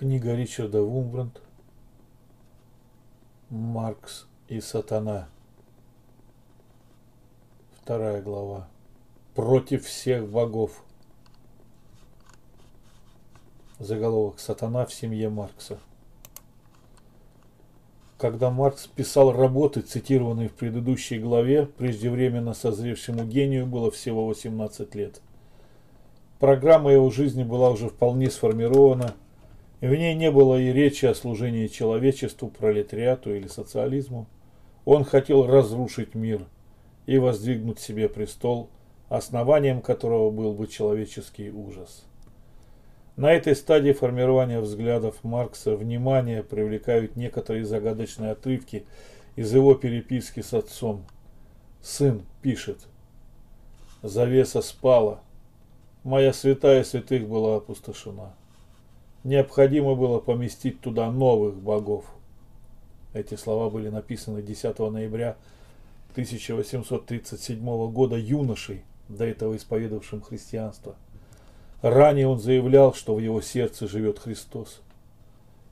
Книга Ричарда Вумбранд Маркс и Сатана. Вторая глава. Против всех богов. Заголовок «Сатана в семье Маркса». Когда Маркс писал работы, цитированные в предыдущей главе, преждевременно созревшему гению было всего 18 лет. Программа его жизни была уже вполне сформирована, и в ней не было и речи о служении человечеству, пролетариату или социализму. Он хотел разрушить мир и воздвигнуть себе престол, основанием которого был бы человеческий ужас. На этой стадии формирования взглядов Маркса внимание привлекают некоторые загадочные отрывки из его переписки с отцом. Сын пишет. Завеса спала. Моя святая святых была опустошена. Необходимо было поместить туда новых богов. Эти слова были написаны 10 ноября 1837 года юношей, до этого исповедовавшим христианство – Ранее он заявлял, что в его сердце живет Христос.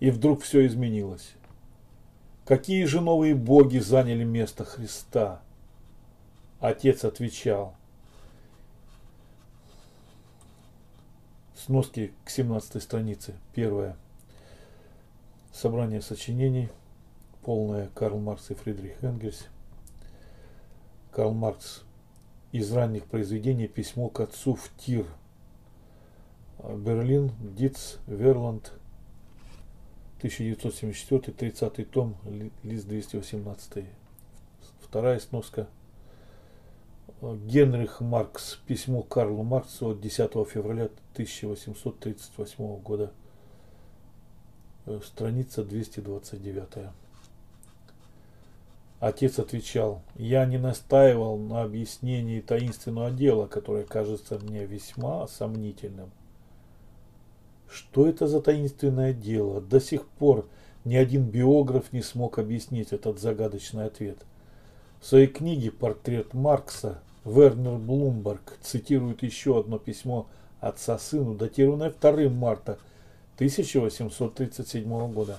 И вдруг все изменилось. Какие же новые боги заняли место Христа? Отец отвечал. Сноски к 17 странице. Первое. Собрание сочинений. Полное Карл Маркс и Фридрих Энгельс. Карл Маркс из ранних произведений письмо к отцу в Тир – Берлин, Диц, Верланд, 1974, 30 том, лист 218. Вторая сноска. Генрих Маркс. Письмо Карлу Марксу от 10 февраля 1838 года. Э, страница 229. Отец отвечал, я не настаивал на объяснении таинственного дела, которое кажется мне весьма сомнительным. Что это за таинственное дело? До сих пор ни один биограф не смог объяснить этот загадочный ответ. В своей книге «Портрет Маркса» Вернер Блумберг цитирует еще одно письмо отца сыну, датированное 2 марта 1837 года.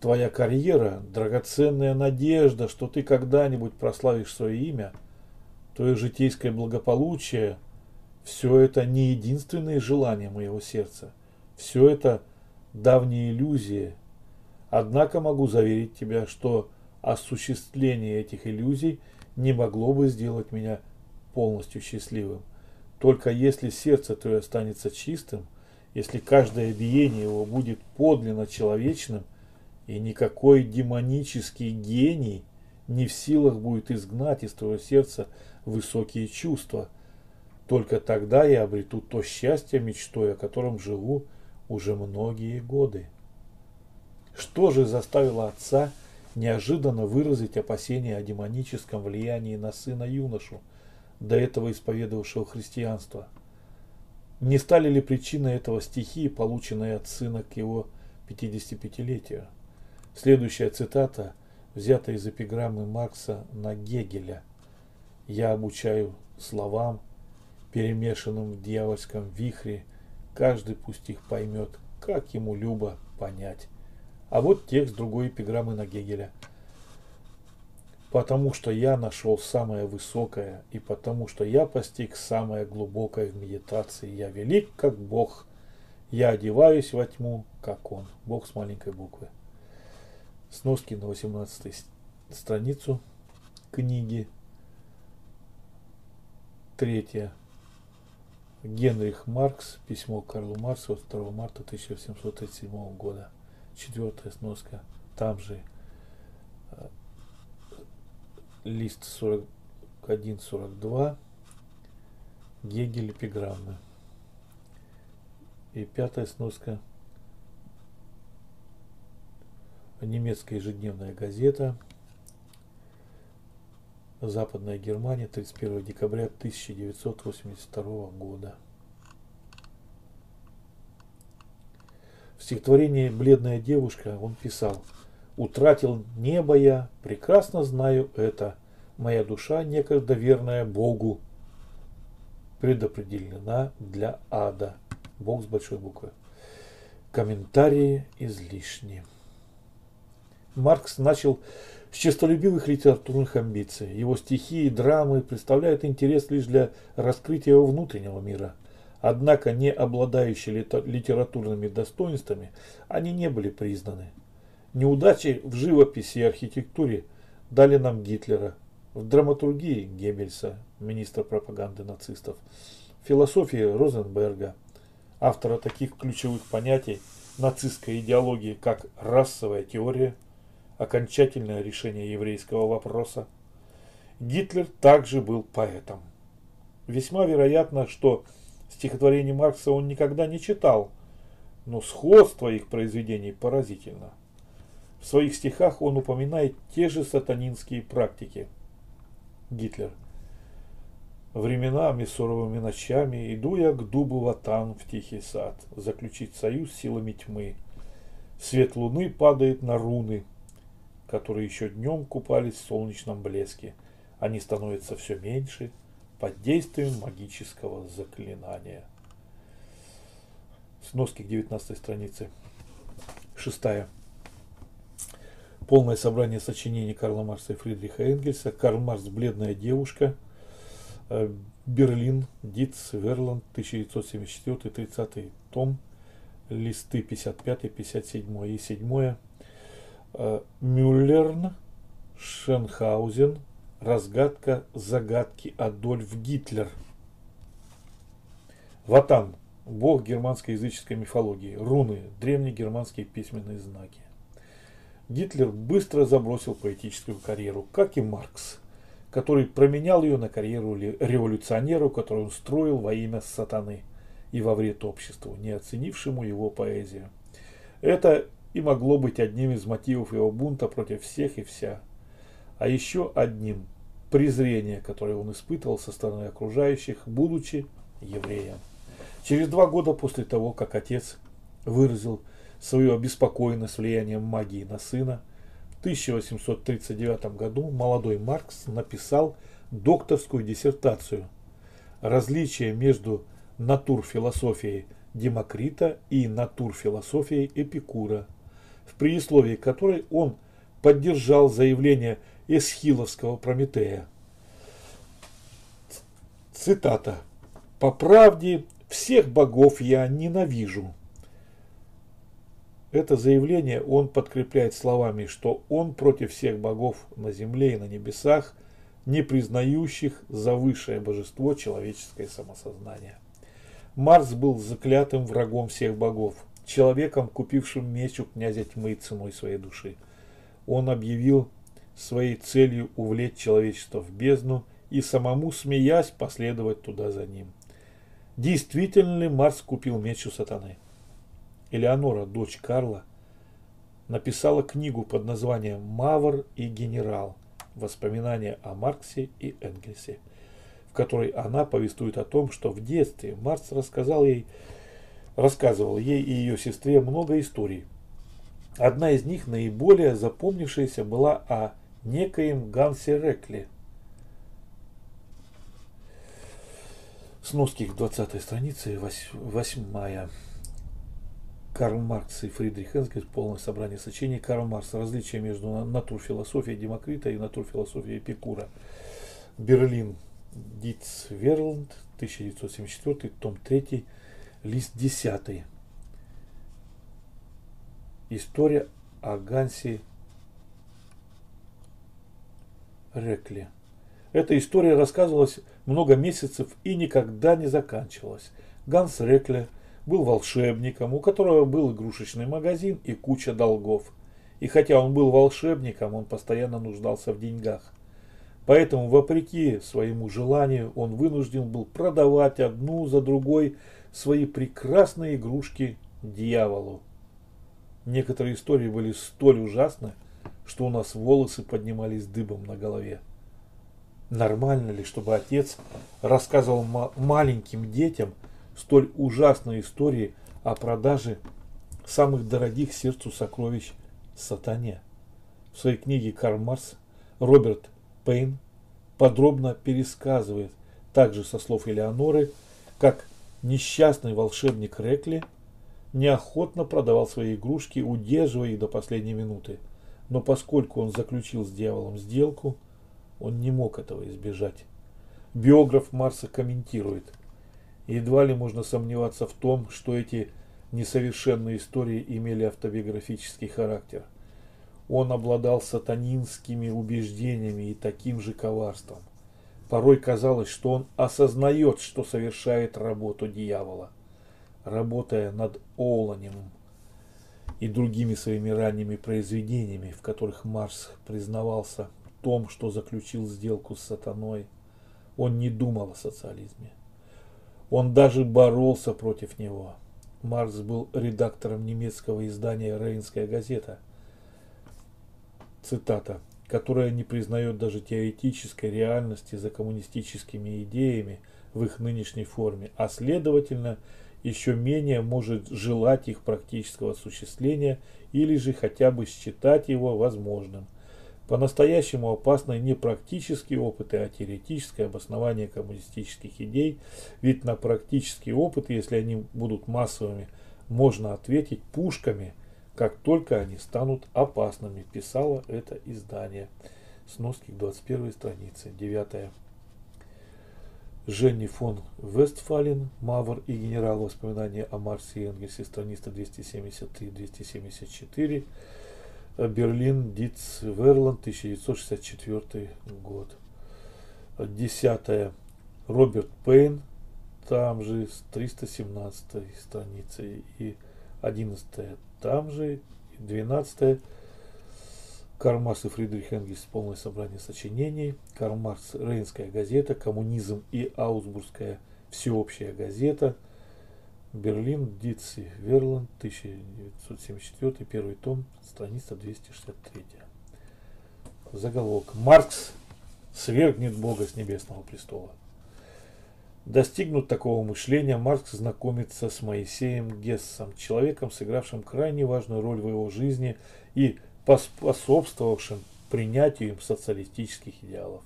Твоя карьера – драгоценная надежда, что ты когда-нибудь прославишь свое имя, твое житейское благополучие – все это не единственные желания моего сердца – все это давние иллюзии. Однако могу заверить тебя, что осуществление этих иллюзий не могло бы сделать меня полностью счастливым. Только если сердце твое останется чистым, если каждое биение его будет подлинно человечным, и никакой демонический гений не в силах будет изгнать из твоего сердца высокие чувства, только тогда я обрету то счастье мечтой, о котором живу уже многие годы. Что же заставило отца неожиданно выразить опасения о демоническом влиянии на сына юношу, до этого исповедовавшего христианство? Не стали ли причиной этого стихи, полученные от сына к его 55-летию? Следующая цитата взята из эпиграммы Маркса на Гегеля. «Я обучаю словам, перемешанным в дьявольском вихре, Каждый пусть их поймет, как ему любо понять. А вот текст другой эпиграммы на Гегеля. Потому что я нашел самое высокое, и потому что я постиг самое глубокое в медитации. Я велик, как Бог. Я одеваюсь во тьму, как Он. Бог с маленькой буквы. Сноски на 18 страницу книги. Третья. Генрих Маркс, письмо Карлу Марксу 2 марта 1737 года. Четвертая сноска. Там же э, лист 41-42. Гегель эпиграммы. И пятая сноска. Немецкая ежедневная газета. Западная Германия, 31 декабря 1982 года. Стихотворении «Бледная девушка» он писал «Утратил небо я, прекрасно знаю это, моя душа, некогда верная Богу, предопределена для ада». Бог с большой буквы. Комментарии излишни. Маркс начал с честолюбивых литературных амбиций. Его стихи и драмы представляют интерес лишь для раскрытия его внутреннего мира. Однако, не обладающие литературными достоинствами, они не были признаны. Неудачи в живописи и архитектуре дали нам Гитлера, в драматургии Геббельса, министра пропаганды нацистов, в философии Розенберга, автора таких ключевых понятий нацистской идеологии, как расовая теория, окончательное решение еврейского вопроса. Гитлер также был поэтом. Весьма вероятно, что стихотворений Маркса он никогда не читал, но сходство их произведений поразительно. В своих стихах он упоминает те же сатанинские практики. Гитлер – Временами суровыми ночами иду я к дубу ватан в тихий сад, заключить союз силами тьмы. Свет луны падает на руны, которые еще днем купались в солнечном блеске. Они становятся все меньше под действием магического заклинания. Сноски к 19 странице. Шестая. Полное собрание сочинений Карла Марса и Фридриха Энгельса. Карл Марс «Бледная девушка». Э, Берлин, Диц, Верланд, 1974, 30 том, листы 55, 57 и 7. Э, Мюллерн, Шенхаузен, разгадка загадки Адольф Гитлер. Ватан, бог германской языческой мифологии, руны, древние германские письменные знаки. Гитлер быстро забросил поэтическую карьеру, как и Маркс – который променял ее на карьеру революционеру, которую он строил во имя сатаны и во вред обществу, не оценившему его поэзию. Это и могло быть одним из мотивов его бунта против всех и вся, а еще одним презрение, которое он испытывал со стороны окружающих, будучи евреем. Через два года после того, как отец выразил свою обеспокоенность влиянием магии на сына, 1839 году молодой Маркс написал докторскую диссертацию «Различие между натурфилософией Демокрита и натурфилософией Эпикура», в предисловии которой он поддержал заявление Эсхиловского Прометея. Цитата. «По правде, всех богов я ненавижу, это заявление он подкрепляет словами, что он против всех богов на земле и на небесах, не признающих за высшее божество человеческое самосознание. Марс был заклятым врагом всех богов, человеком, купившим меч у князя тьмы ценой своей души. Он объявил своей целью увлечь человечество в бездну и самому, смеясь, последовать туда за ним. Действительно ли Марс купил меч у сатаны? Элеонора, дочь Карла, написала книгу под названием «Мавр и генерал. Воспоминания о Марксе и Энгельсе», в которой она повествует о том, что в детстве Маркс рассказал ей, рассказывал ей и ее сестре много историй. Одна из них, наиболее запомнившаяся, была о некоем Гансе Рекле. Сноски к 20 странице, 8. Карл Маркс и Фридрих Энгельс, полное собрание сочинений Карл Маркс, различия между натурфилософией Демокрита и натурфилософией Эпикура. Берлин, Диц Верланд, 1974, том 3, лист 10. История о Гансе Рекле. Эта история рассказывалась много месяцев и никогда не заканчивалась. Ганс Рекле – был волшебником, у которого был игрушечный магазин и куча долгов. И хотя он был волшебником, он постоянно нуждался в деньгах. Поэтому, вопреки своему желанию, он вынужден был продавать одну за другой свои прекрасные игрушки дьяволу. Некоторые истории были столь ужасны, что у нас волосы поднимались дыбом на голове. Нормально ли, чтобы отец рассказывал маленьким детям – столь ужасной истории о продаже самых дорогих сердцу сокровищ сатане. В своей книге Карл Марс Роберт Пейн подробно пересказывает, также со слов Элеоноры, как несчастный волшебник Рекли неохотно продавал свои игрушки, удерживая их до последней минуты. Но поскольку он заключил с дьяволом сделку, он не мог этого избежать. Биограф Марса комментирует. Едва ли можно сомневаться в том, что эти несовершенные истории имели автобиографический характер. Он обладал сатанинскими убеждениями и таким же коварством. Порой казалось, что он осознает, что совершает работу дьявола, работая над Оланем и другими своими ранними произведениями, в которых Марс признавался в том, что заключил сделку с сатаной. Он не думал о социализме. Он даже боролся против него. Маркс был редактором немецкого издания «Рейнская газета». Цитата которая не признает даже теоретической реальности за коммунистическими идеями в их нынешней форме, а следовательно еще менее может желать их практического осуществления или же хотя бы считать его возможным. По-настоящему опасны не практические опыты, а теоретическое обоснование коммунистических идей, ведь на практические опыты, если они будут массовыми, можно ответить пушками – как только они станут опасными, писало это издание. Сноски к 21 странице, 9. Женни фон Вестфален, Мавр и генерал воспоминания о Марсе и Энгельсе, страница 273-274, Берлин, Диц, Верланд, 1964 год. 10. Роберт Пейн, там же с 317 страницы и 11 там же 12 Карл Маркс и Фридрих Энгельс. Полное собрание сочинений. Карл. Рейнская газета. Коммунизм и Аусбургская всеобщая газета. Берлин. Дитси. Верланд. 1974. Первый том. Страница 263. Заголовок. Маркс свергнет Бога с небесного престола. Достигнут такого мышления, Маркс знакомится с Моисеем Гессом, человеком, сыгравшим крайне важную роль в его жизни и поспособствовавшим принятию им социалистических идеалов.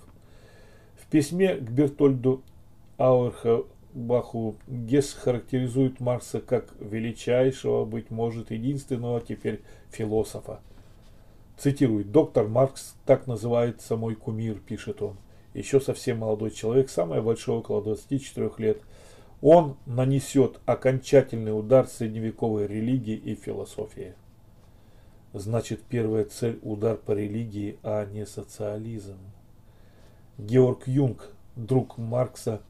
В письме к Бертольду Ауэрхабаху Гесс характеризует Маркса как величайшего, быть может, единственного теперь философа. Цитирует, доктор Маркс, так называется мой кумир, пишет он еще совсем молодой человек, самое большое около 24 лет, он нанесет окончательный удар средневековой религии и философии. Значит, первая цель – удар по религии, а не социализм. Георг Юнг, друг Маркса,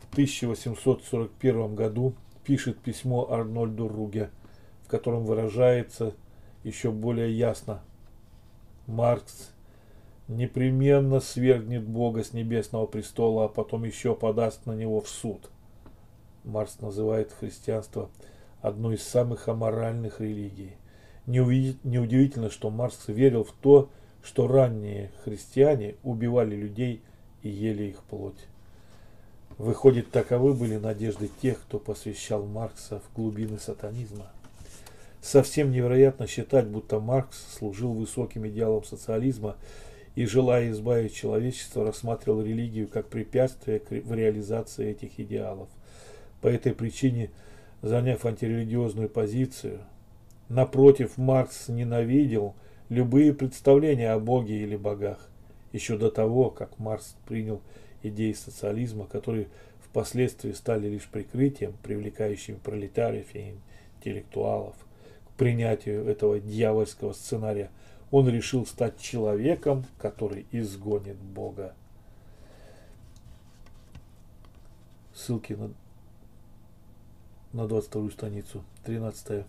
в 1841 году пишет письмо Арнольду Руге, в котором выражается еще более ясно. Маркс непременно свергнет Бога с небесного престола, а потом еще подаст на него в суд. Марс называет христианство одной из самых аморальных религий. Неудивительно, что Маркс верил в то, что ранние христиане убивали людей и ели их плоть. Выходит, таковы были надежды тех, кто посвящал Маркса в глубины сатанизма. Совсем невероятно считать, будто Маркс служил высоким идеалом социализма и, желая избавить человечество, рассматривал религию как препятствие в реализации этих идеалов. По этой причине, заняв антирелигиозную позицию, напротив, Маркс ненавидел любые представления о Боге или богах, еще до того, как Маркс принял идеи социализма, которые впоследствии стали лишь прикрытием, привлекающим пролетариев и интеллектуалов к принятию этого дьявольского сценария – он решил стать человеком, который изгонит Бога. Ссылки на, на 22 страницу, 13.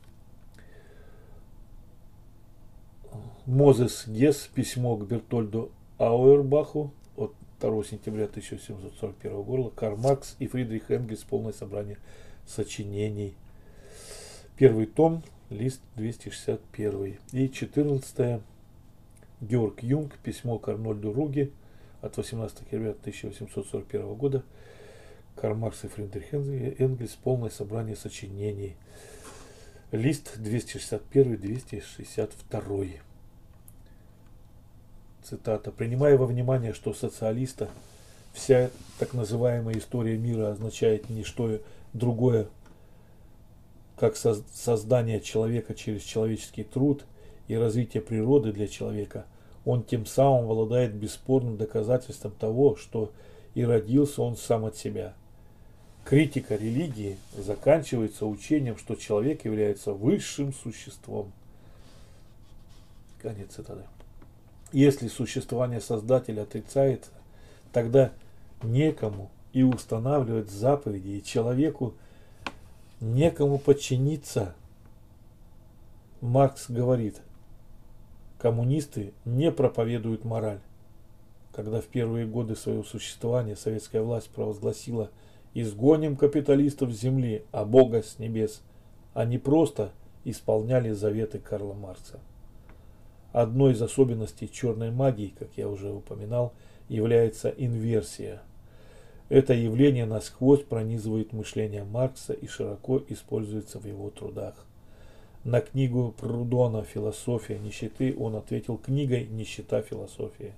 Мозес Гес, письмо к Бертольду Ауэрбаху от 2 сентября 1741 года, Карл Маркс и Фридрих Энгельс, полное собрание сочинений. Первый том, лист 261. И 14 Георг Юнг, письмо к Арнольду Руге от 18 октября 1841 года, Карл Маркс и Фридрих Энгельс, полное собрание сочинений, лист 261-262. Цитата. «Принимая во внимание, что социалиста вся так называемая история мира означает не что другое, как создание человека через человеческий труд и развитие природы для человека, он тем самым обладает бесспорным доказательством того, что и родился он сам от себя. Критика религии заканчивается учением, что человек является высшим существом. Конец цитаты. Если существование Создателя отрицается, тогда некому и устанавливать заповеди, и человеку некому подчиниться. Маркс говорит, коммунисты не проповедуют мораль. Когда в первые годы своего существования советская власть провозгласила «изгоним капиталистов с земли, а Бога с небес», они просто исполняли заветы Карла Маркса. Одной из особенностей черной магии, как я уже упоминал, является инверсия. Это явление насквозь пронизывает мышление Маркса и широко используется в его трудах. На книгу Прудона «Философия нищеты» он ответил книгой «Нищета философии».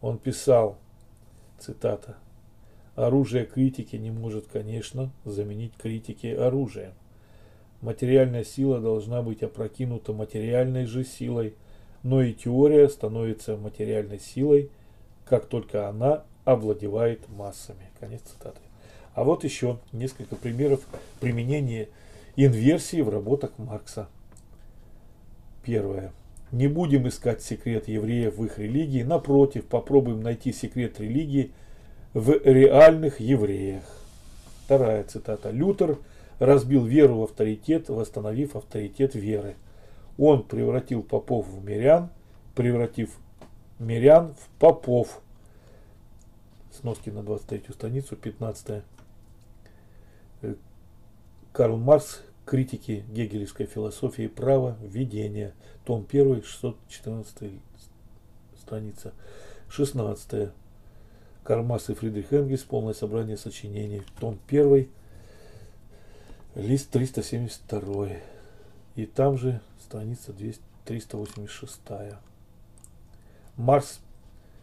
Он писал, цитата, «Оружие критики не может, конечно, заменить критики оружием. Материальная сила должна быть опрокинута материальной же силой, но и теория становится материальной силой, как только она овладевает массами. Конец цитаты. А вот еще несколько примеров применения инверсии в работах Маркса. Первое. Не будем искать секрет евреев в их религии, напротив, попробуем найти секрет религии в реальных евреях. Вторая цитата. Лютер разбил веру в авторитет, восстановив авторитет веры. Он превратил попов в мирян, превратив мирян в попов. Сноски на 23 страницу, 15. Э, Карл Маркс, критики гегелевской философии права, введение, том 1, 614 страница, 16. Карл Маркс и Фридрих Энгельс, полное собрание сочинений, том 1, лист 372. И там же страница 200, 386. Марс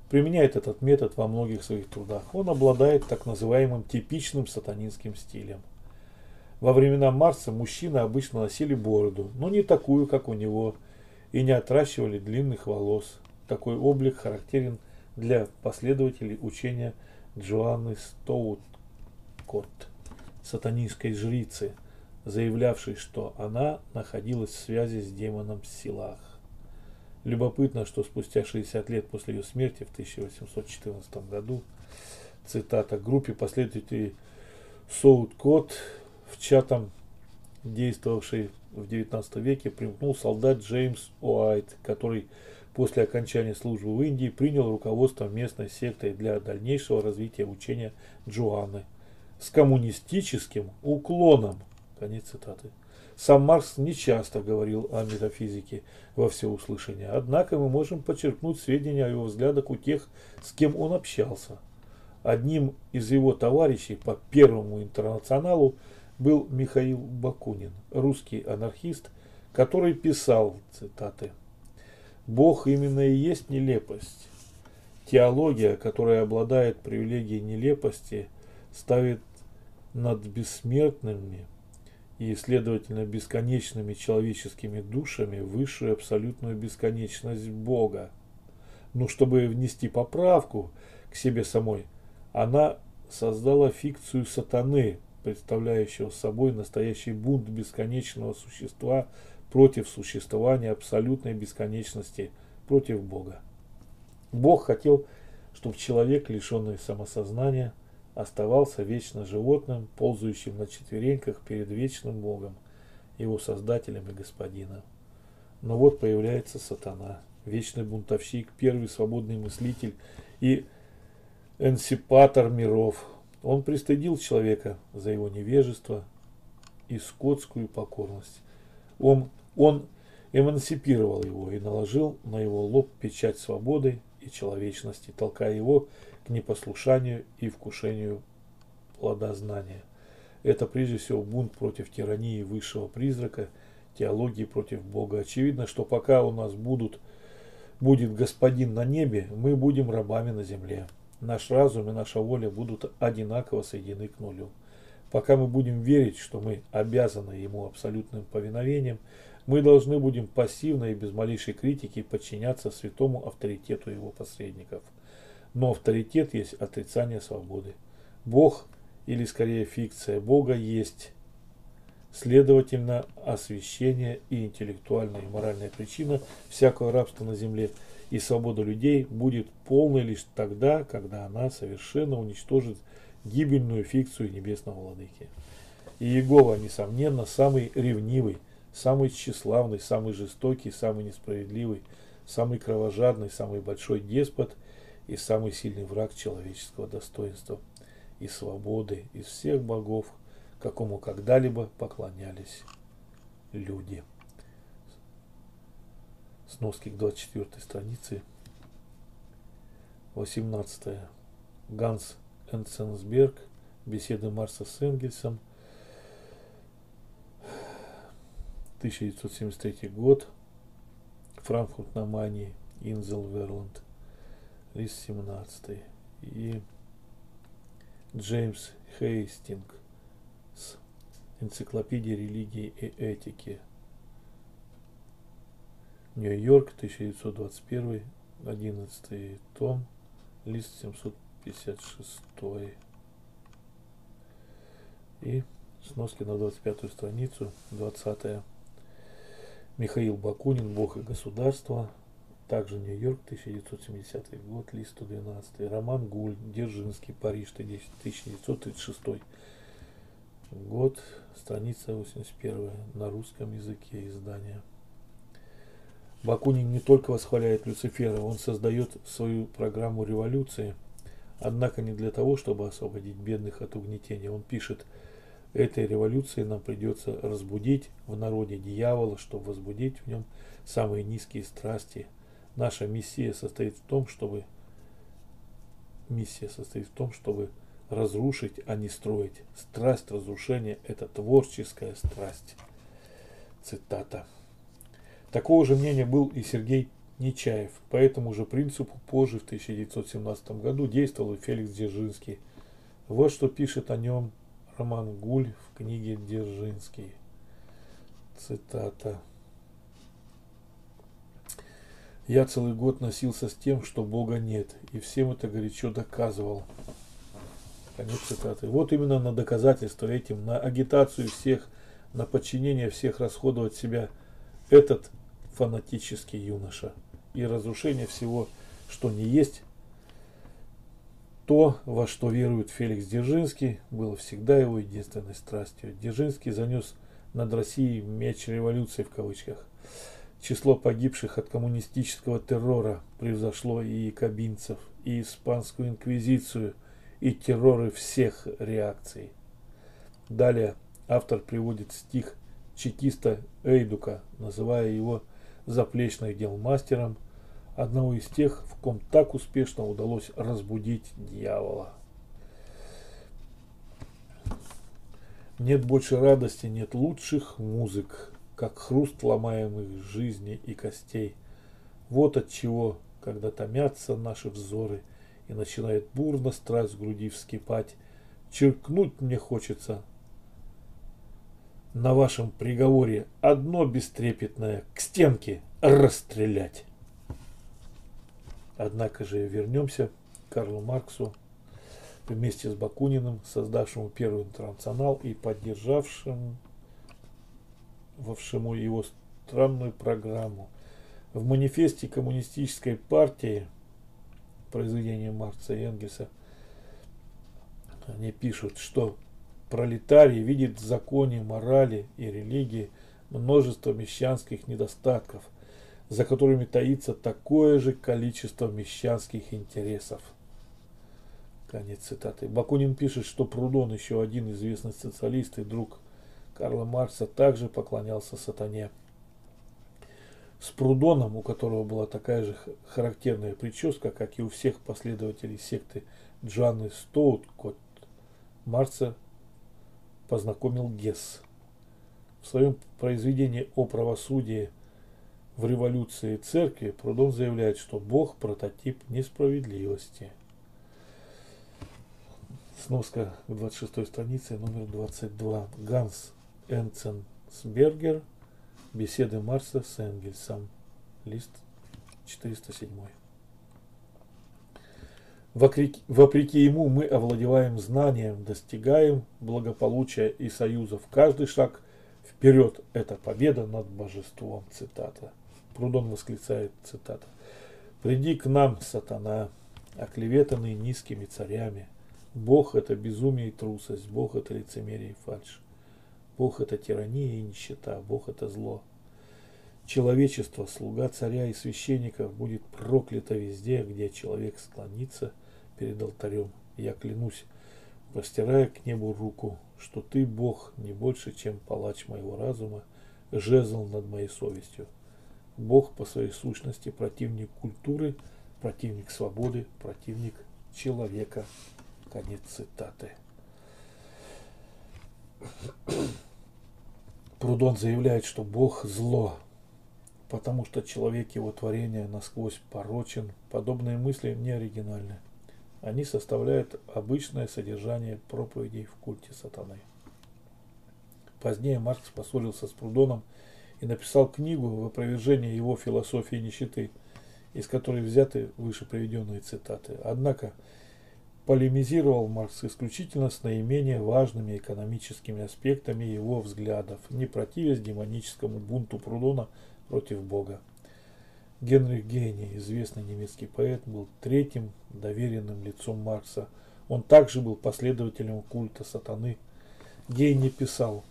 применяет этот метод во многих своих трудах. Он обладает так называемым типичным сатанинским стилем. Во времена Марса мужчины обычно носили бороду, но не такую, как у него, и не отращивали длинных волос. Такой облик характерен для последователей учения Джоанны Стоуткот, сатанинской жрицы – заявлявший, что она находилась в связи с демоном Силах. Любопытно, что спустя 60 лет после ее смерти в 1814 году, цитата, группе последователей Соут-Кот в чатом, действовавшей в 19 веке, примкнул солдат Джеймс Уайт, который после окончания службы в Индии принял руководство местной сектой для дальнейшего развития учения Джоанны с коммунистическим уклоном – Конец цитаты. Сам Маркс не часто говорил о метафизике во всеуслышание, однако мы можем подчеркнуть сведения о его взглядах у тех, с кем он общался. Одним из его товарищей по Первому интернационалу был Михаил Бакунин, русский анархист, который писал, цитаты, «Бог именно и есть нелепость. Теология, которая обладает привилегией нелепости, ставит над бессмертными и, следовательно, бесконечными человеческими душами высшую абсолютную бесконечность Бога. Но чтобы внести поправку к себе самой, она создала фикцию сатаны, представляющего собой настоящий бунт бесконечного существа против существования абсолютной бесконечности, против Бога. Бог хотел, чтобы человек, лишенный самосознания, оставался вечно животным, ползающим на четвереньках перед вечным Богом, его создателем и господином. Но вот появляется сатана, вечный бунтовщик, первый свободный мыслитель и энсипатор миров. Он пристыдил человека за его невежество и скотскую покорность. Он, он эмансипировал его и наложил на его лоб печать свободы и человечности, толкая его к непослушанию и вкушению плода знания. Это прежде всего бунт против тирании высшего призрака, теологии против Бога. Очевидно, что пока у нас будут, будет господин на небе, мы будем рабами на земле. Наш разум и наша воля будут одинаково соединены к нулю. Пока мы будем верить, что мы обязаны ему абсолютным повиновением, мы должны будем пассивно и без малейшей критики подчиняться святому авторитету его посредников. Но авторитет есть отрицание свободы. Бог, или скорее фикция Бога, есть Следовательно, освящение и интеллектуальная и моральная причина всякого рабства на земле и свобода людей будет полной лишь тогда, когда она совершенно уничтожит гибельную фикцию небесного владыки. И Иегова, несомненно, самый ревнивый, самый тщеславный, самый жестокий, самый несправедливый, самый кровожадный, самый большой деспот и самый сильный враг человеческого достоинства и свободы из всех богов, какому когда-либо поклонялись люди. Сноски к 24 странице. 18. Ганс Энценсберг. Беседы Марса с Энгельсом. 1973 год. Франкфурт на Майне. Инзел Верланд. Лист 17. И Джеймс Хейстинг с энциклопедией религии и этики. Нью-Йорк, 1921, 11 том, лист 756. И сноски на 25 страницу, 20 Михаил Бакунин, Бог и государство, также Нью-Йорк, 1970 год, лист 112. Роман Гуль, Дзержинский, Париж, 1936 Год, страница 81 на русском языке издания. Бакунин не только восхваляет Люцифера, он создает свою программу революции, однако не для того, чтобы освободить бедных от угнетения. Он пишет, этой революции нам придется разбудить в народе дьявола, чтобы возбудить в нем самые низкие страсти. Наша миссия состоит в том, чтобы миссия состоит в том, чтобы разрушить, а не строить. Страсть разрушения – это творческая страсть. Цитата. Такого же мнения был и Сергей Нечаев. По этому же принципу позже, в 1917 году, действовал и Феликс Дзержинский. Вот что пишет о нем Роман Гуль в книге Дзержинский. Цитата. Я целый год носился с тем, что Бога нет, и всем это горячо доказывал. Конец цитаты. Вот именно на доказательство этим, на агитацию всех, на подчинение всех расходовать себя этот фанатический юноша и разрушение всего, что не есть, то, во что верует Феликс Дзержинский, было всегда его единственной страстью. Дзержинский занес над Россией меч революции в кавычках. Число погибших от коммунистического террора превзошло и якобинцев, и испанскую инквизицию – и терроры всех реакций. Далее автор приводит стих чекиста Эйдука, называя его заплечных дел мастером, одного из тех, в ком так успешно удалось разбудить дьявола. Нет больше радости, нет лучших музык, как хруст ломаемых жизни и костей. Вот от чего, когда томятся наши взоры, и начинает бурно страсть в груди вскипать. Черкнуть мне хочется на вашем приговоре одно бестрепетное к стенке расстрелять. Однако же вернемся к Карлу Марксу вместе с Бакуниным, создавшему первый интернационал и поддержавшему его странную программу. В манифесте коммунистической партии произведения Маркса и Энгельса, они пишут, что пролетарий видит в законе, морали и религии множество мещанских недостатков, за которыми таится такое же количество мещанских интересов. Конец цитаты. Бакунин пишет, что Прудон, еще один известный социалист и друг Карла Маркса, также поклонялся сатане с Прудоном, у которого была такая же характерная прическа, как и у всех последователей секты Джанны Стоуткот, Марца познакомил Гесс. В своем произведении о правосудии в революции церкви Прудон заявляет, что Бог – прототип несправедливости. Сноска к 26 странице, номер 22. Ганс Энценсбергер. Беседы Марса с Энгельсом. Лист 407. Вопреки, вопреки ему мы овладеваем знанием, достигаем благополучия и союзов. Каждый шаг вперед – это победа над божеством. Цитата. Прудон восклицает, цитата. «Приди к нам, сатана, оклеветанный низкими царями. Бог – это безумие и трусость, Бог – это лицемерие и фальшь. Бог – это тирания и нищета, Бог – это зло. Человечество, слуга царя и священников, будет проклято везде, где человек склонится перед алтарем. Я клянусь, простирая к небу руку, что ты, Бог, не больше, чем палач моего разума, жезл над моей совестью. Бог по своей сущности противник культуры, противник свободы, противник человека. Конец цитаты. Прудон заявляет, что Бог зло, потому что человек его творение насквозь порочен. Подобные мысли не оригинальны. Они составляют обычное содержание проповедей в культе сатаны. Позднее Маркс поссорился с Прудоном и написал книгу в опровержение его философии нищеты, из которой взяты выше приведенные цитаты. Однако полемизировал Маркс исключительно с наименее важными экономическими аспектами его взглядов, не противясь демоническому бунту Прудона против Бога. Генрих Гейне, известный немецкий поэт, был третьим доверенным лицом Маркса. Он также был последователем культа сатаны. Гейне писал,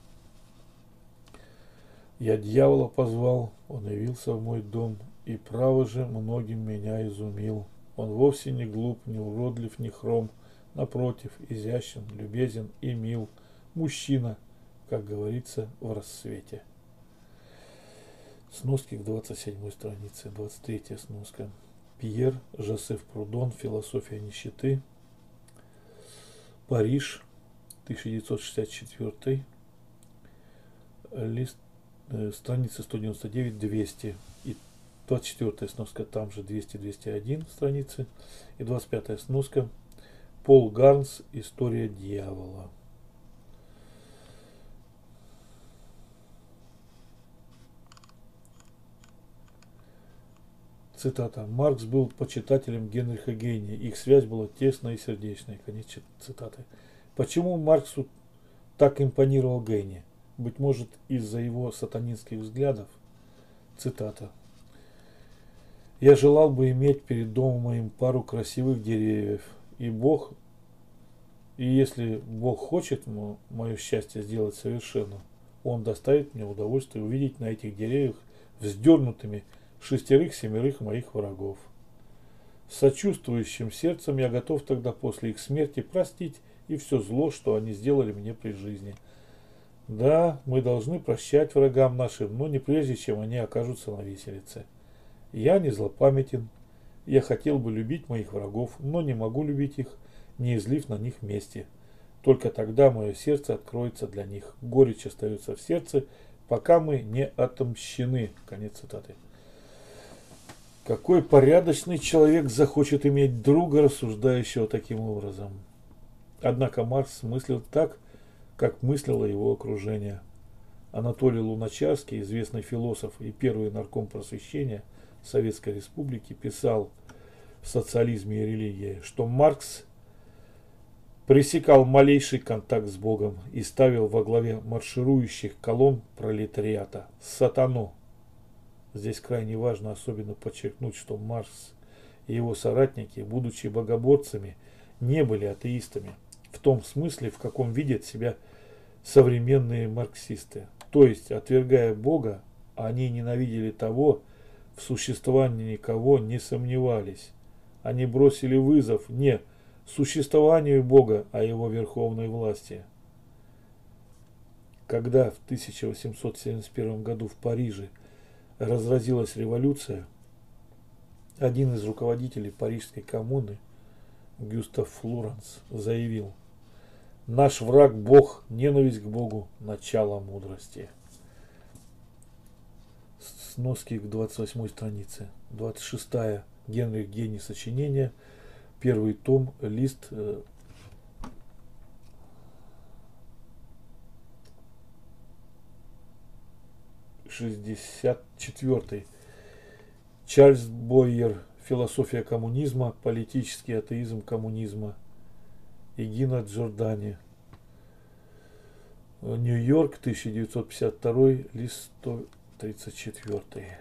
«Я дьявола позвал, он явился в мой дом, и право же многим меня изумил. Он вовсе не глуп, не уродлив, не хром, напротив, изящен, любезен и мил. Мужчина, как говорится, в рассвете». Сноски к 27 странице, 23 сноска. Пьер Жозеф Прудон, Философия нищеты. Париж, 1964. Лист, э, страница 199-200. И 24 сноска, там же 200-201 страницы. И 25 сноска. Пол Гарнс, История дьявола. Цитата. Маркс был почитателем Генриха Гейне. Их связь была тесной и сердечной. Конец цитаты. Почему Марксу так импонировал Гейне? Быть может, из-за его сатанинских взглядов? Цитата. Я желал бы иметь перед домом моим пару красивых деревьев. И Бог, и если Бог хочет мое счастье сделать совершенным, Он доставит мне удовольствие увидеть на этих деревьях вздернутыми шестерых-семерых моих врагов. С сочувствующим сердцем я готов тогда после их смерти простить и все зло, что они сделали мне при жизни. Да, мы должны прощать врагам нашим, но не прежде, чем они окажутся на виселице. Я не злопамятен. Я хотел бы любить моих врагов, но не могу любить их, не излив на них мести. Только тогда мое сердце откроется для них. Горечь остается в сердце, пока мы не отомщены. Конец цитаты. Какой порядочный человек захочет иметь друга, рассуждающего таким образом? Однако Маркс мыслил так, как мыслило его окружение. Анатолий Луначарский, известный философ и первый нарком просвещения Советской Республики, писал в «Социализме и религии», что Маркс пресекал малейший контакт с Богом и ставил во главе марширующих колонн пролетариата сатану, Здесь крайне важно особенно подчеркнуть, что Марс и его соратники, будучи богоборцами, не были атеистами в том смысле, в каком видят себя современные марксисты. То есть, отвергая Бога, они ненавидели того, в существовании никого не сомневались. Они бросили вызов не существованию Бога, а его верховной власти. Когда в 1871 году в Париже разразилась революция, один из руководителей Парижской коммуны, Гюстав Флоренс, заявил, Наш враг Бог, ненависть к Богу, начало мудрости. Сноски к 28 странице. 26. -я. Генрих Гений сочинения. Первый том, лист э, шестьдесят четвертый. Чарльз Бойер. Философия коммунизма. Политический атеизм коммунизма. Игина Джордани. Нью-Йорк, 1952, лист 134.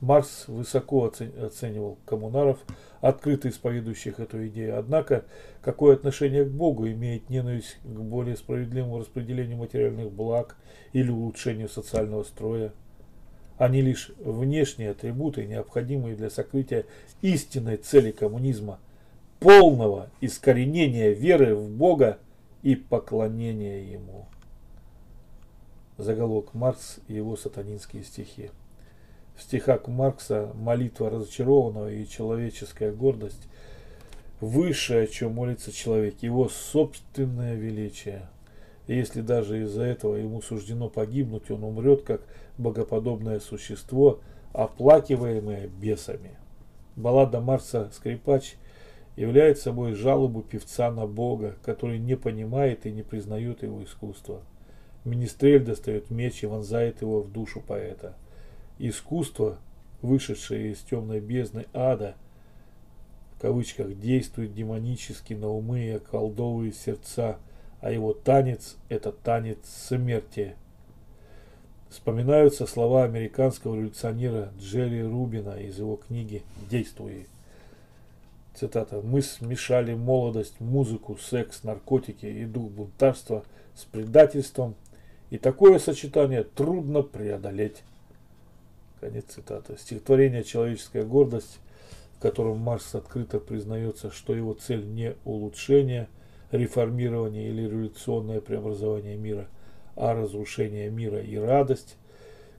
Маркс высоко оценивал коммунаров, открыто исповедующих эту идею. Однако, какое отношение к Богу имеет ненависть к более справедливому распределению материальных благ или улучшению социального строя? Они лишь внешние атрибуты, необходимые для сокрытия истинной цели коммунизма – полного искоренения веры в Бога и поклонения Ему. Заголовок Маркс и его сатанинские стихи. В стихах Маркса молитва разочарованного и человеческая гордость высшее, о чем молится человек, его собственное величие. И если даже из-за этого ему суждено погибнуть, он умрет как богоподобное существо, оплакиваемое бесами. Баллада Марса «Скрипач» является собой жалобу певца на Бога, который не понимает и не признает его искусство. Министрель достает меч и вонзает его в душу поэта – Искусство, вышедшее из темной бездны ада, в кавычках, действует демонически на умы и околдовывает сердца, а его танец – это танец смерти. Вспоминаются слова американского революционера Джерри Рубина из его книги «Действуй». Цитата. «Мы смешали молодость, музыку, секс, наркотики и дух бунтарства с предательством, и такое сочетание трудно преодолеть». Конец цитаты. Стихотворение «Человеческая гордость», в котором Маркс открыто признается, что его цель не улучшение, реформирование или революционное преобразование мира, а разрушение мира и радость,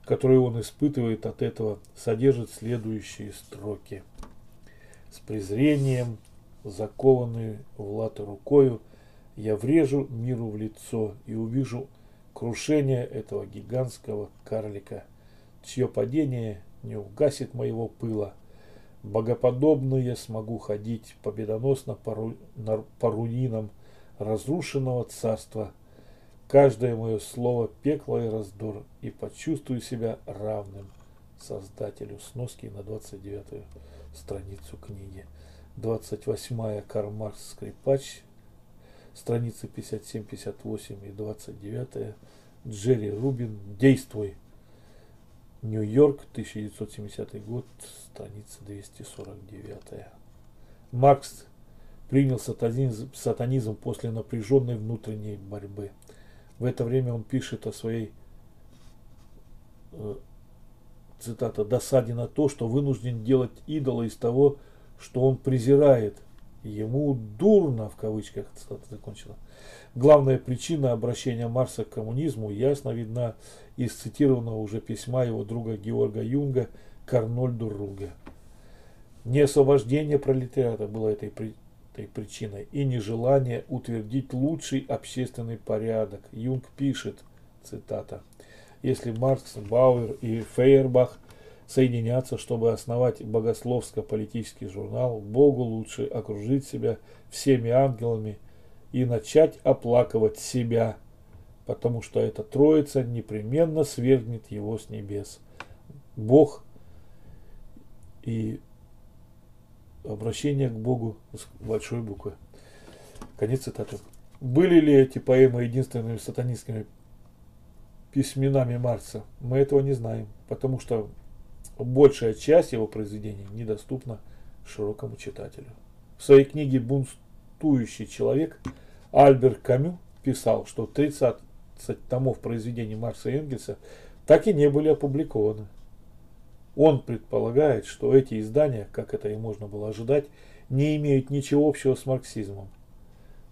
которую он испытывает от этого, содержит следующие строки. С презрением, закованную в латы рукою, я врежу миру в лицо и увижу крушение этого гигантского карлика – чье падение не угасит моего пыла. Богоподобно я смогу ходить победоносно по, ру... по руинам разрушенного царства. Каждое мое слово пекло и раздор, и почувствую себя равным Создателю. Сноски на 29 страницу книги. 28 Карл Маркс Скрипач, страницы 57-58 и 29 Джерри Рубин «Действуй!» Нью-Йорк, 1970 год, страница 249. Маркс принял сатанизм, сатанизм после напряженной внутренней борьбы. В это время он пишет о своей э, цитата, досаде на то, что вынужден делать идола из того, что он презирает. Ему дурно, в кавычках, цитата закончила. Главная причина обращения Марса к коммунизму ясно видна из цитированного уже письма его друга Георга Юнга к Арнольду Руге. Не освобождение пролетариата было этой, этой причиной и нежелание утвердить лучший общественный порядок. Юнг пишет, цитата, если Маркс, Бауэр и Фейербах соединятся, чтобы основать богословско-политический журнал, Богу лучше окружить себя всеми ангелами и начать оплакивать себя, потому что эта троица непременно свергнет его с небес. Бог и обращение к Богу с большой буквы. Конец цитаты. Были ли эти поэмы единственными сатанистскими письменами Маркса? Мы этого не знаем, потому что большая часть его произведений недоступна широкому читателю. В своей книге «Бунтующий человек» Альберт Камю писал, что 30 томов произведений Маркса и Энгельса так и не были опубликованы. Он предполагает, что эти издания, как это и можно было ожидать, не имеют ничего общего с марксизмом.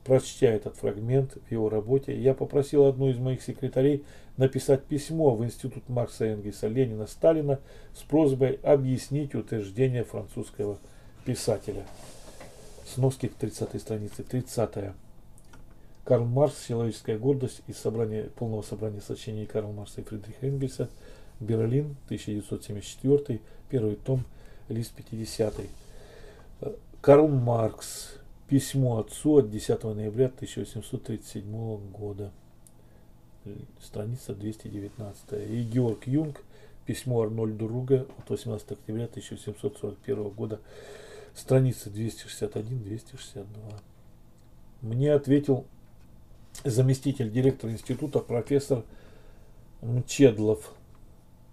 Прочтя этот фрагмент в его работе, я попросил одну из моих секретарей написать письмо в Институт Маркса Энгельса Ленина Сталина с просьбой объяснить утверждение французского писателя. Сноски к 30 странице. 30. Карл Маркс «Человеческая гордость» из собрания, полного собрания сочинений Карла Маркса и Фридриха Энгельса, Берлин, 1974, первый том, лист 50. Карл Маркс. Письмо отцу от 10 ноября 1837 года. Страница 219. И Георг Юнг, письмо Арнольду Руга от 18 октября 1741 года, страница 261-262. Мне ответил заместитель директора института профессор Мчедлов,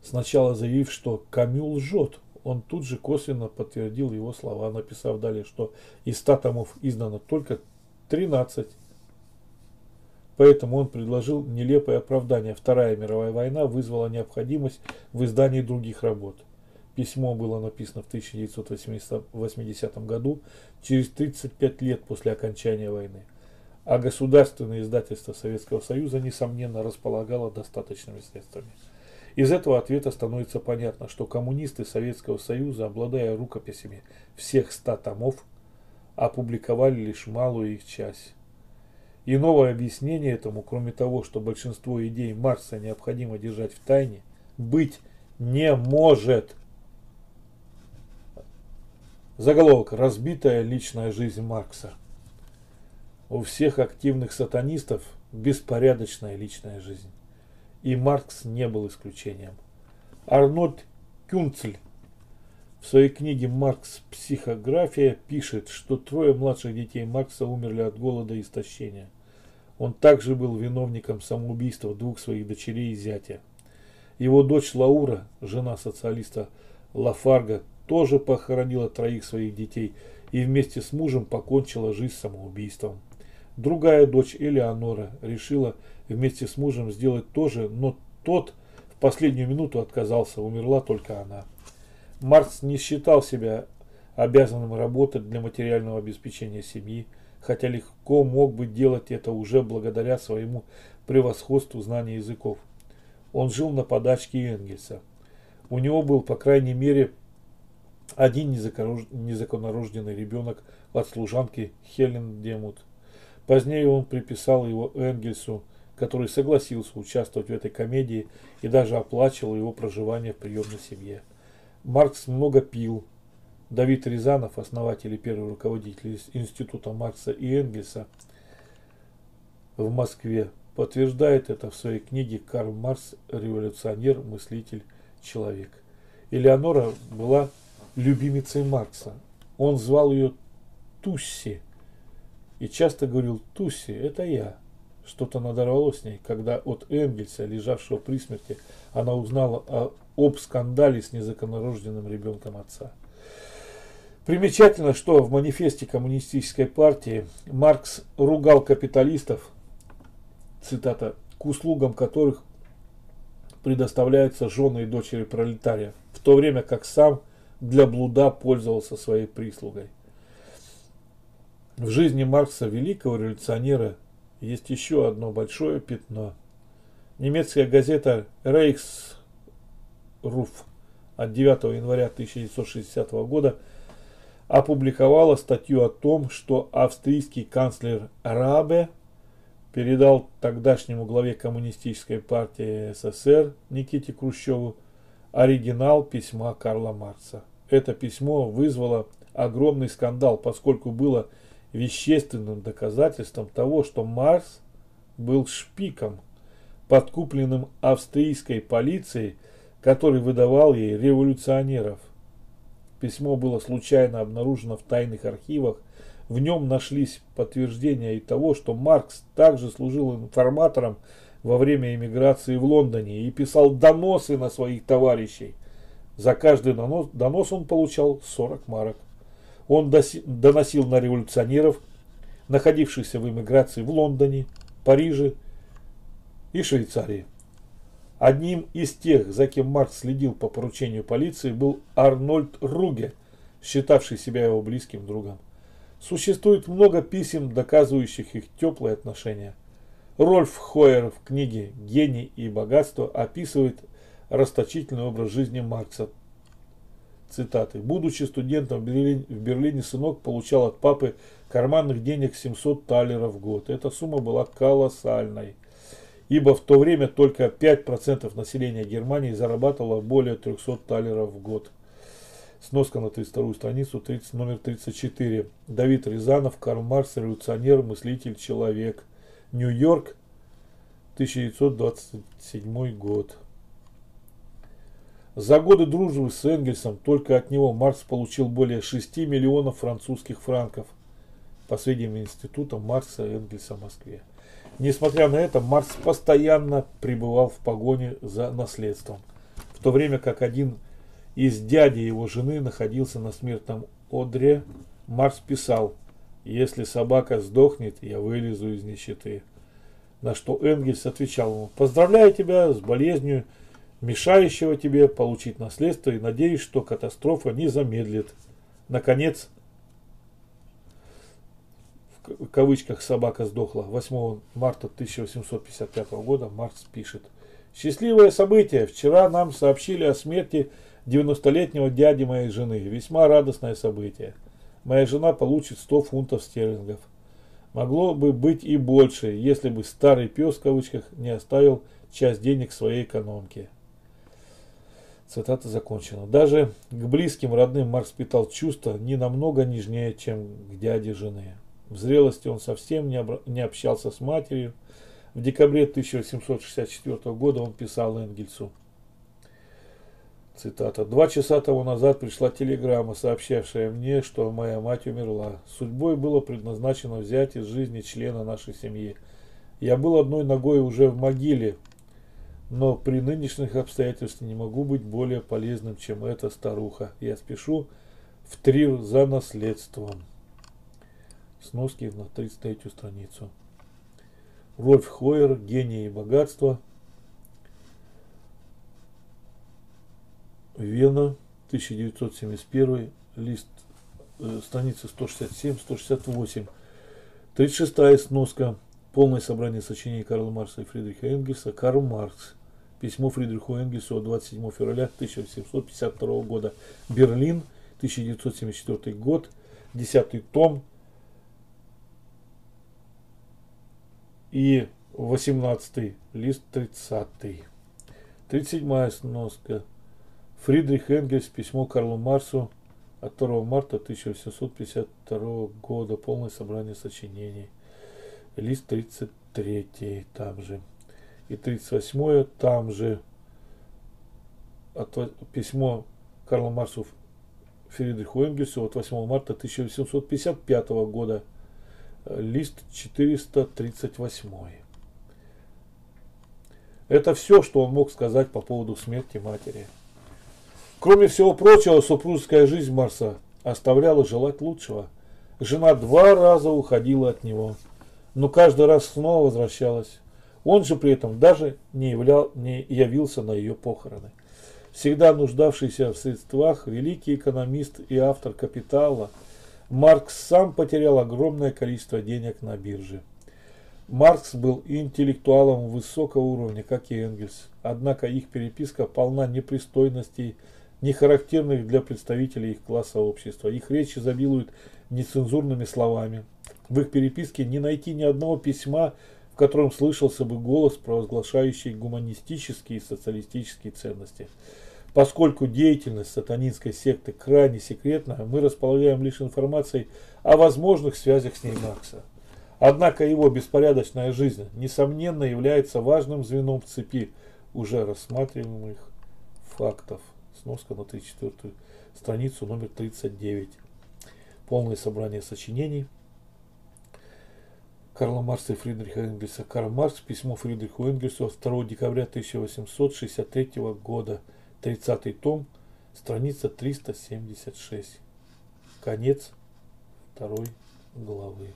сначала заявив, что Камю лжет. Он тут же косвенно подтвердил его слова, написав далее, что из 100 томов издано только 13. Поэтому он предложил нелепое оправдание. Вторая мировая война вызвала необходимость в издании других работ. Письмо было написано в 1980 году, через 35 лет после окончания войны а государственное издательство Советского Союза, несомненно, располагало достаточными средствами. Из этого ответа становится понятно, что коммунисты Советского Союза, обладая рукописями всех ста томов, опубликовали лишь малую их часть. И новое объяснение этому, кроме того, что большинство идей Маркса необходимо держать в тайне, быть не может. Заголовок «Разбитая личная жизнь Маркса». У всех активных сатанистов беспорядочная личная жизнь. И Маркс не был исключением. Арнольд Кюнцель в своей книге «Маркс. Психография» пишет, что трое младших детей Маркса умерли от голода и истощения. Он также был виновником самоубийства двух своих дочерей и зятя. Его дочь Лаура, жена социалиста Лафарга, тоже похоронила троих своих детей и вместе с мужем покончила жизнь самоубийством. Другая дочь Элеонора решила вместе с мужем сделать то же, но тот в последнюю минуту отказался, умерла только она. Маркс не считал себя обязанным работать для материального обеспечения семьи, хотя легко мог бы делать это уже благодаря своему превосходству знания языков. Он жил на подачке Энгельса. У него был, по крайней мере, один незаконнорожденный ребенок от служанки Хелен Демут. Позднее он приписал его Энгельсу, который согласился участвовать в этой комедии и даже оплачивал его проживание в приемной семье. Маркс много пил. Давид Рязанов, основатель и первый руководитель Института Маркса и Энгельса в Москве, подтверждает это в своей книге «Карл Маркс. Революционер, мыслитель, человек». Элеонора была любимицей Маркса. Он звал ее Тусси, и часто говорил «Туси, это я». Что-то надорвалось с ней, когда от Энгельса, лежавшего при смерти, она узнала о, об скандале с незаконнорожденным ребенком отца. Примечательно, что в манифесте коммунистической партии Маркс ругал капиталистов, цитата, к услугам которых предоставляются жены и дочери пролетария, в то время как сам для блуда пользовался своей прислугой. В жизни Маркса, великого революционера, есть еще одно большое пятно. Немецкая газета Рейхсруф от 9 января 1960 года опубликовала статью о том, что австрийский канцлер Рабе передал тогдашнему главе коммунистической партии СССР Никите Хрущеву оригинал письма Карла Маркса. Это письмо вызвало огромный скандал, поскольку было вещественным доказательством того, что Марс был шпиком, подкупленным австрийской полицией, который выдавал ей революционеров. Письмо было случайно обнаружено в тайных архивах. В нем нашлись подтверждения и того, что Маркс также служил информатором во время эмиграции в Лондоне и писал доносы на своих товарищей. За каждый донос, донос он получал 40 марок. Он доносил на революционеров, находившихся в эмиграции в Лондоне, Париже и Швейцарии. Одним из тех, за кем Маркс следил по поручению полиции, был Арнольд Руге, считавший себя его близким другом. Существует много писем, доказывающих их теплые отношения. Рольф Хойер в книге «Гений и богатство» описывает расточительный образ жизни Маркса, цитаты. Будучи студентом в Берлине, в Берлине, сынок получал от папы карманных денег 700 талеров в год. Эта сумма была колоссальной, ибо в то время только 5% населения Германии зарабатывало более 300 талеров в год. Сноска на 32 страницу, 30, номер 34. Давид Рязанов, Карл Маркс, революционер, мыслитель, человек. Нью-Йорк, 1927 год. За годы дружбы с Энгельсом только от него Маркс получил более 6 миллионов французских франков, по сведениям Института Маркса и Энгельса в Москве. Несмотря на это, Маркс постоянно пребывал в погоне за наследством, в то время как один из дяди его жены находился на смертном одре, Маркс писал, «Если собака сдохнет, я вылезу из нищеты». На что Энгельс отвечал ему, «Поздравляю тебя с болезнью, мешающего тебе получить наследство, и надеюсь, что катастрофа не замедлит». Наконец, в кавычках собака сдохла 8 марта 1855 года Маркс пишет. Счастливое событие. Вчера нам сообщили о смерти 90-летнего дяди моей жены. Весьма радостное событие. Моя жена получит 100 фунтов стерлингов. Могло бы быть и больше, если бы старый пес в кавычках не оставил часть денег своей экономке. Цитата закончена. Даже к близким родным Маркс питал чувства не намного нежнее, чем к дяде жены. В зрелости он совсем не, обра- не общался с матерью. В декабре 1864 года он писал Энгельсу. Цитата. «Два часа тому назад пришла телеграмма, сообщавшая мне, что моя мать умерла. Судьбой было предназначено взять из жизни члена нашей семьи. Я был одной ногой уже в могиле, но при нынешних обстоятельствах не могу быть более полезным, чем эта старуха. Я спешу в Трир за наследством». Сноски на 33 страницу. Рольф Хойер, гений и богатство. Вена, 1971, лист, э, страница 167-168. 36 сноска. Полное собрание сочинений Карла Маркса и Фридриха Энгельса. Карл Маркс. Письмо Фридриху Энгельсу от 27 февраля 1752 года. Берлин, 1974 год. 10 том, и 18 лист 30. 37 сноска. Фридрих Энгельс, письмо Карлу Марсу от 2 марта 1852 года, полное собрание сочинений. Лист 33 там же. И 38 там же. От, письмо Карла Марсу Фридриху Энгельсу от 8 марта 1855 года лист 438. Это все, что он мог сказать по поводу смерти матери. Кроме всего прочего, супружеская жизнь Марса оставляла желать лучшего. Жена два раза уходила от него, но каждый раз снова возвращалась. Он же при этом даже не, являл, не явился на ее похороны. Всегда нуждавшийся в средствах, великий экономист и автор «Капитала» – Маркс сам потерял огромное количество денег на бирже. Маркс был интеллектуалом высокого уровня, как и Энгельс, однако их переписка полна непристойностей, не характерных для представителей их класса общества. Их речь изобилует нецензурными словами. В их переписке не найти ни одного письма, в котором слышался бы голос, провозглашающий гуманистические и социалистические ценности. Поскольку деятельность сатанинской секты крайне секретна, мы располагаем лишь информацией о возможных связях с ней Маркса. Однако его беспорядочная жизнь, несомненно, является важным звеном в цепи уже рассматриваемых фактов. Сноска на 34 страницу номер 39. Полное собрание сочинений. Карла Маркса и Фридриха Энгельса. Карл Маркс. Письмо Фридриху Энгельсу 2 декабря 1863 года. 30 том, страница 376. Конец второй главы.